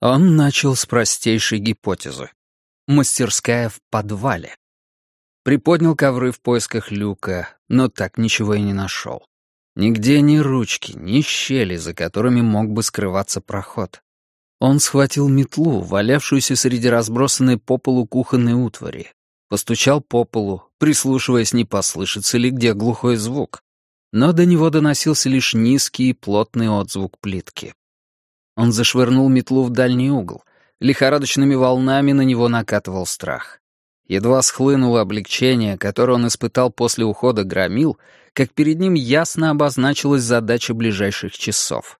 Он начал с простейшей гипотезы. Мастерская в подвале. Приподнял ковры в поисках люка, но так ничего и не нашел. Нигде ни ручки, ни щели, за которыми мог бы скрываться проход. Он схватил метлу, валявшуюся среди разбросанной по полу кухонной утвари, постучал по полу, прислушиваясь, не послышится ли где глухой звук. Но до него доносился лишь низкий и плотный отзвук плитки. Он зашвырнул метлу в дальний угол. Лихорадочными волнами на него накатывал страх. Едва схлынуло облегчение, которое он испытал после ухода громил, как перед ним ясно обозначилась задача ближайших часов.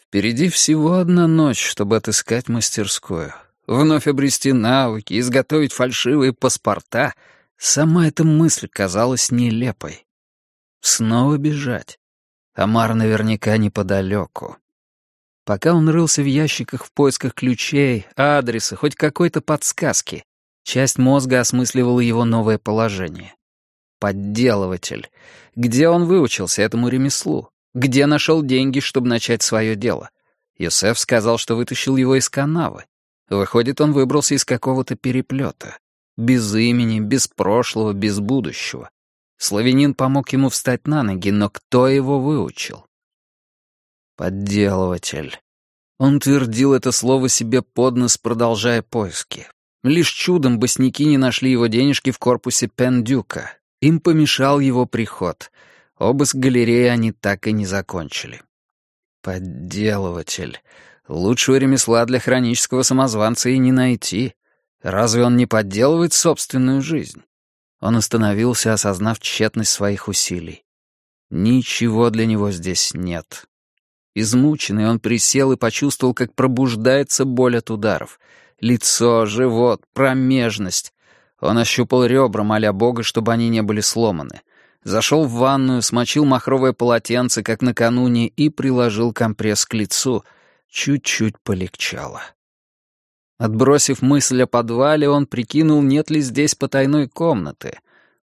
Впереди всего одна ночь, чтобы отыскать мастерскую. Вновь обрести навыки, изготовить фальшивые паспорта. Сама эта мысль казалась нелепой. Снова бежать. Амар наверняка неподалеку. Пока он рылся в ящиках в поисках ключей, адреса, хоть какой-то подсказки, часть мозга осмысливала его новое положение. Подделыватель. Где он выучился этому ремеслу? Где нашел деньги, чтобы начать свое дело? Юсеф сказал, что вытащил его из канавы. Выходит, он выбрался из какого-то переплета. Без имени, без прошлого, без будущего. Славянин помог ему встать на ноги, но кто его выучил? Подделыватель. Он твердил это слово себе под нос, продолжая поиски. Лишь чудом босняки не нашли его денежки в корпусе Пендюка. Им помешал его приход. Обыск галереи они так и не закончили. Подделыватель. Лучшего ремесла для хронического самозванца и не найти. Разве он не подделывает собственную жизнь? Он остановился, осознав тщетность своих усилий. Ничего для него здесь нет. Измученный, он присел и почувствовал, как пробуждается боль от ударов. Лицо, живот, промежность. Он ощупал ребра, моля Бога, чтобы они не были сломаны. Зашел в ванную, смочил махровое полотенце, как накануне, и приложил компресс к лицу. Чуть-чуть полегчало. Отбросив мысль о подвале, он прикинул, нет ли здесь потайной комнаты.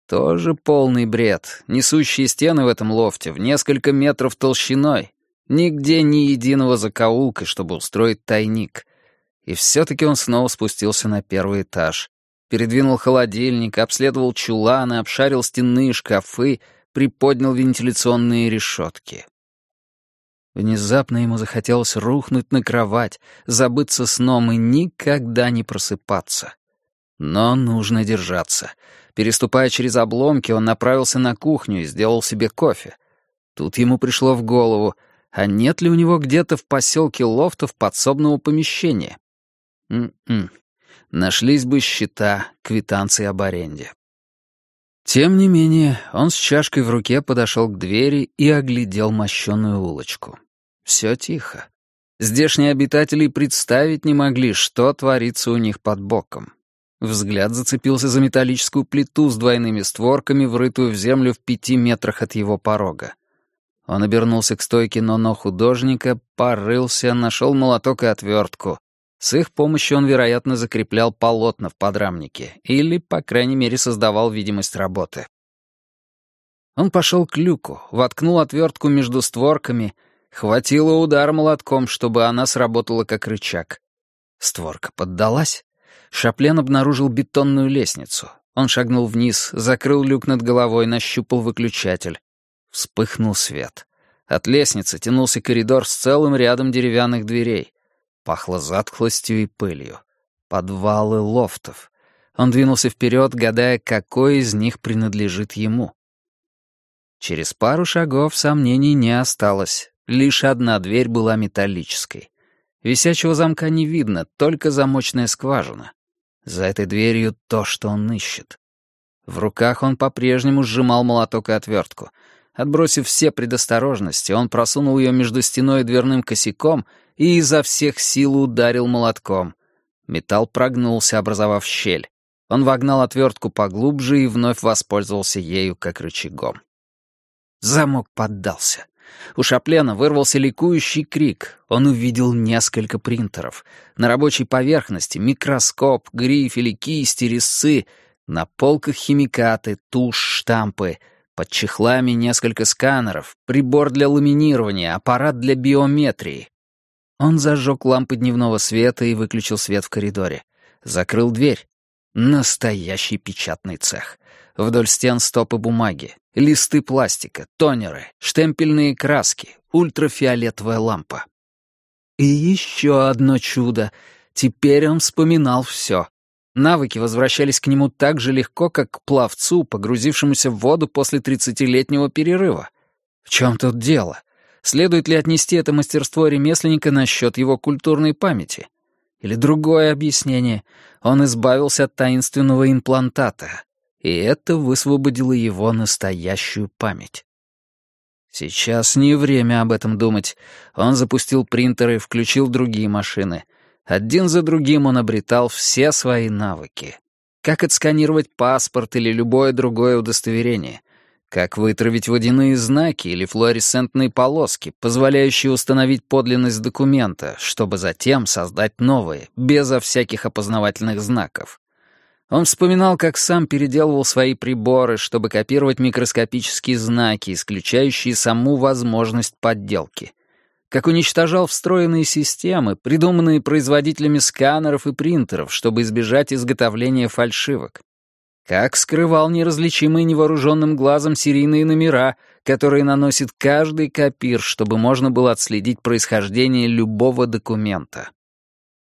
Тоже полный бред. Несущие стены в этом лофте в несколько метров толщиной. Нигде ни единого закоулка, чтобы устроить тайник. И все-таки он снова спустился на первый этаж. Передвинул холодильник, обследовал чуланы, обшарил стенные шкафы, приподнял вентиляционные решетки. Внезапно ему захотелось рухнуть на кровать, забыться сном и никогда не просыпаться. Но нужно держаться. Переступая через обломки, он направился на кухню и сделал себе кофе. Тут ему пришло в голову — а нет ли у него где-то в поселке лофтов подсобного помещения? М-м. Нашлись бы счета, квитанции об аренде. Тем не менее, он с чашкой в руке подошел к двери и оглядел мощенную улочку. Все тихо. Здешние обитатели представить не могли, что творится у них под боком. Взгляд зацепился за металлическую плиту с двойными створками, врытую в землю в пяти метрах от его порога. Он обернулся к стойке но-но художника, порылся, нашел молоток и отвертку. С их помощью он, вероятно, закреплял полотна в подрамнике или, по крайней мере, создавал видимость работы. Он пошел к люку, воткнул отвертку между створками, хватило удара молотком, чтобы она сработала как рычаг. Створка поддалась. Шаплен обнаружил бетонную лестницу. Он шагнул вниз, закрыл люк над головой, нащупал выключатель. Вспыхнул свет. От лестницы тянулся коридор с целым рядом деревянных дверей. Пахло затхлостью и пылью. Подвалы лофтов. Он двинулся вперед, гадая, какой из них принадлежит ему. Через пару шагов сомнений не осталось. Лишь одна дверь была металлической. Висячего замка не видно, только замочная скважина. За этой дверью то, что он ищет. В руках он по-прежнему сжимал молоток и отвертку — Отбросив все предосторожности, он просунул ее между стеной и дверным косяком и изо всех сил ударил молотком. Металл прогнулся, образовав щель. Он вогнал отвертку поглубже и вновь воспользовался ею как рычагом. Замок поддался. У Шаплена вырвался ликующий крик. Он увидел несколько принтеров. На рабочей поверхности микроскоп, грифели, кисти, резцы. На полках химикаты, тушь, штампы — под чехлами несколько сканеров, прибор для ламинирования, аппарат для биометрии. Он зажег лампы дневного света и выключил свет в коридоре. Закрыл дверь. Настоящий печатный цех. Вдоль стен стопы бумаги, листы пластика, тонеры, штемпельные краски, ультрафиолетовая лампа. И еще одно чудо. Теперь он вспоминал все. Навыки возвращались к нему так же легко, как к пловцу, погрузившемуся в воду после тридцатилетнего перерыва. В чем тут дело? Следует ли отнести это мастерство ремесленника на счет его культурной памяти? Или другое объяснение? Он избавился от таинственного имплантата, и это высвободило его настоящую память. Сейчас не время об этом думать. Он запустил принтеры, включил другие машины. Один за другим он обретал все свои навыки. Как отсканировать паспорт или любое другое удостоверение. Как вытравить водяные знаки или флуоресцентные полоски, позволяющие установить подлинность документа, чтобы затем создать новые, безо всяких опознавательных знаков. Он вспоминал, как сам переделывал свои приборы, чтобы копировать микроскопические знаки, исключающие саму возможность подделки. Как уничтожал встроенные системы, придуманные производителями сканеров и принтеров, чтобы избежать изготовления фальшивок. Как скрывал неразличимые невооруженным глазом серийные номера, которые наносит каждый копир, чтобы можно было отследить происхождение любого документа.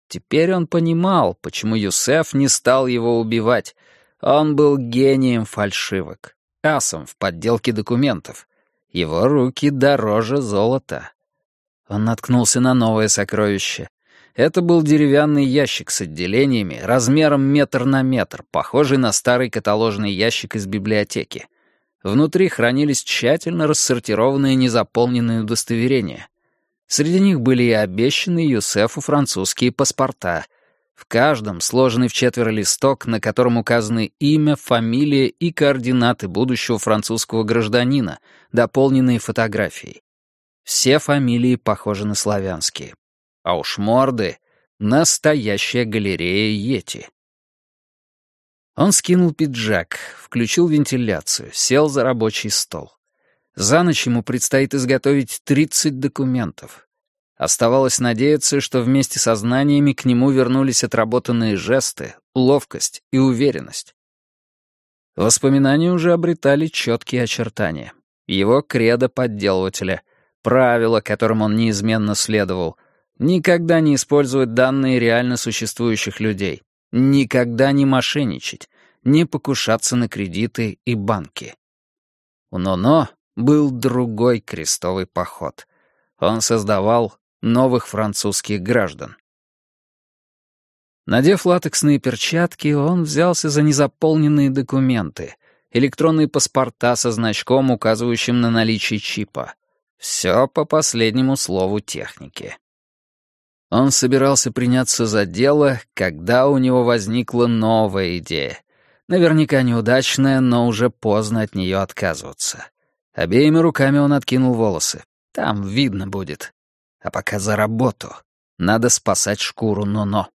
Теперь он понимал, почему Юсеф не стал его убивать. Он был гением фальшивок, асом в подделке документов. Его руки дороже золота. Он наткнулся на новое сокровище. Это был деревянный ящик с отделениями размером метр на метр, похожий на старый каталожный ящик из библиотеки. Внутри хранились тщательно рассортированные незаполненные удостоверения. Среди них были и обещанные Юсефу французские паспорта. В каждом сложенный в четверо листок, на котором указаны имя, фамилия и координаты будущего французского гражданина, дополненные фотографией. Все фамилии похожи на славянские. А уж морды — настоящая галерея Йети. Он скинул пиджак, включил вентиляцию, сел за рабочий стол. За ночь ему предстоит изготовить 30 документов. Оставалось надеяться, что вместе со знаниями к нему вернулись отработанные жесты, ловкость и уверенность. Воспоминания уже обретали четкие очертания. Его кредо подделывателя, правила, которым он неизменно следовал — Никогда не использовать данные реально существующих людей. Никогда не мошенничать, не покушаться на кредиты и банки. У Ноно был другой крестовый поход. Он создавал новых французских граждан. Надев латексные перчатки, он взялся за незаполненные документы, электронные паспорта со значком, указывающим на наличие чипа. Все по последнему слову техники. Он собирался приняться за дело, когда у него возникла новая идея. Наверняка неудачная, но уже поздно от нее отказываться. Обеими руками он откинул волосы. Там видно будет. А пока за работу. Надо спасать шкуру Ноно.